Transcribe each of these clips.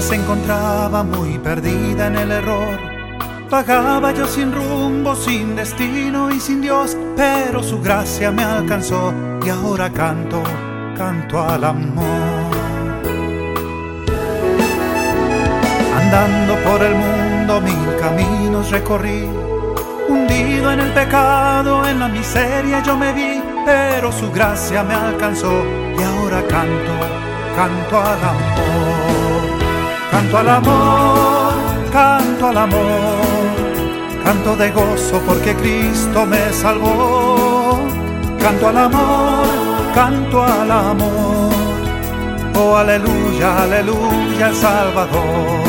se encontraba muy perdida en el error. Vagaba yo sin rumbo, sin destino y sin Dios, pero su gracia me alcanzó y ahora canto, canto al amor. Andando por el mundo mil caminos recorrí, hundido en el pecado, en la miseria yo me vi, pero su gracia me alcanzó y ahora canto, canto al amor. Canto al amor, canto al amor, canto de gozo porque Cristo me salvó. Canto al amor, canto al amor, oh aleluya, aleluya, el Salvador.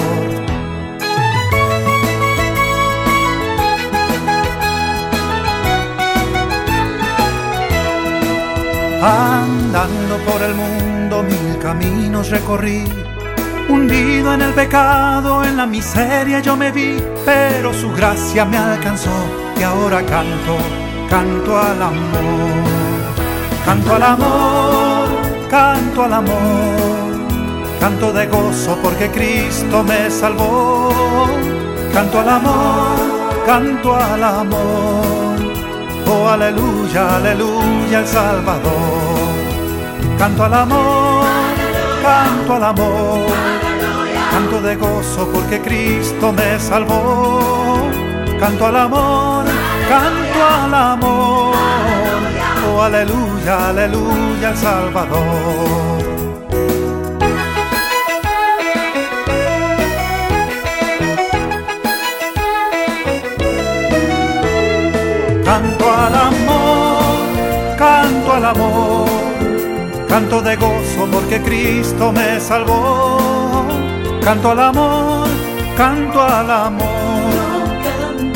Andando por el mundo mil caminos recorrí, hundido en el pecado, en la miseria yo me vi, pero su gracia me alcanzó y ahora canto, canto al amor, canto al amor, canto al amor, canto de gozo porque Cristo me salvó, canto al amor, canto al amor. Oh, aleluya, aleluya, el Salvador. Canto al amor, canto al amor. Canto de gozo porque Cristo me salvó. Canto al amor, canto al amor. Oh, aleluya, aleluya, el Salvador. Canto al amor, canto al amor, canto de gozo porque Cristo me salvó. Canto al amor, canto al amor,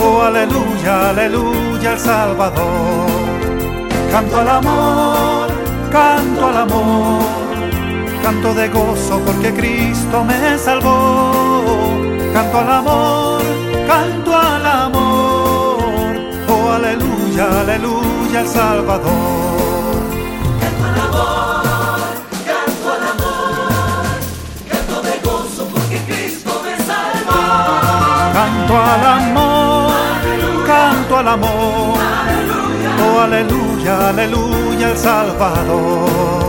oh aleluya, aleluya, el Salvador. Canto al amor, canto al amor, canto de gozo porque Cristo me salvó. Canto al amor, canto al amor, oh aleluya, aleluya, el Salvador. Canto al amor, canto al amor, oh aleluya, aleluya, el Salvador.